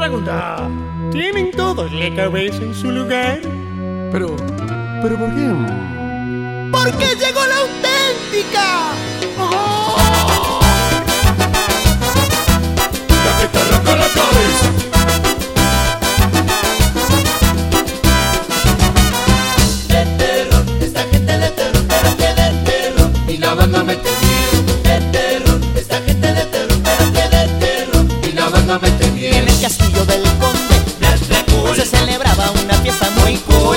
pregunta. ¿Tienen todos la cabeza en su lugar? Pero, pero ¿por qué? Porque llegó la auténtica. Muy cool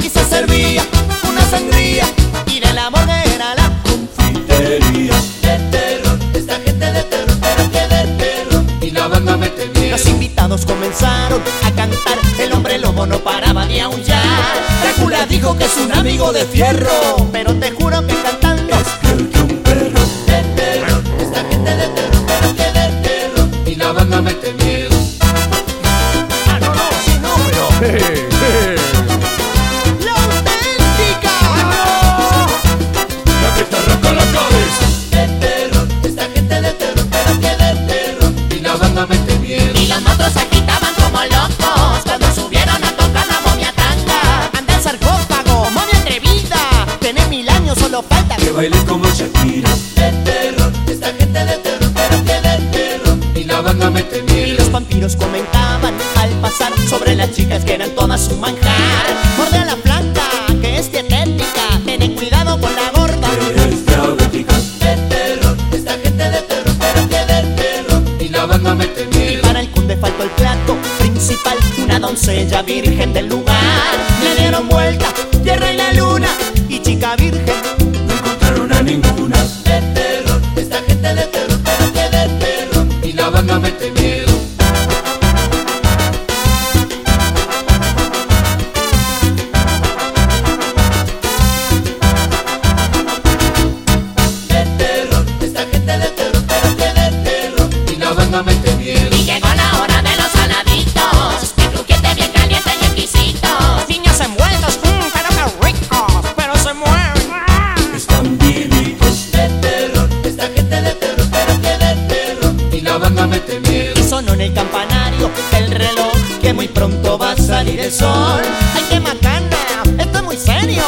y se servía una sangría y de la morgue era la Confitería. De terror, esta gente de terror, pero que de terror. Y la banda mete miedo. Los invitados comenzaron a cantar, el hombre lobo no paraba de aullar. Drácula dijo que es un amigo de fierro, pero te juro que cantando solo falta Que baile como Shakira. De terror, esta gente de terror, pero que de terror. Y la banda mete Y miedo. los vampiros comentaban al pasar sobre las chicas que eran todas su manjar. Morde a la flaca, que es dietética. Ten cuidado con la gorda. Es diabética. De terror, esta gente de terror, pero que de terror. Y la banda mete Y miedo. para el conde faltó el plato principal, una doncella virgen del lugar. mete. Y sonó en el campanario el reloj que muy pronto va a salir el sol. ¡Ay, qué macana! Esto es muy serio.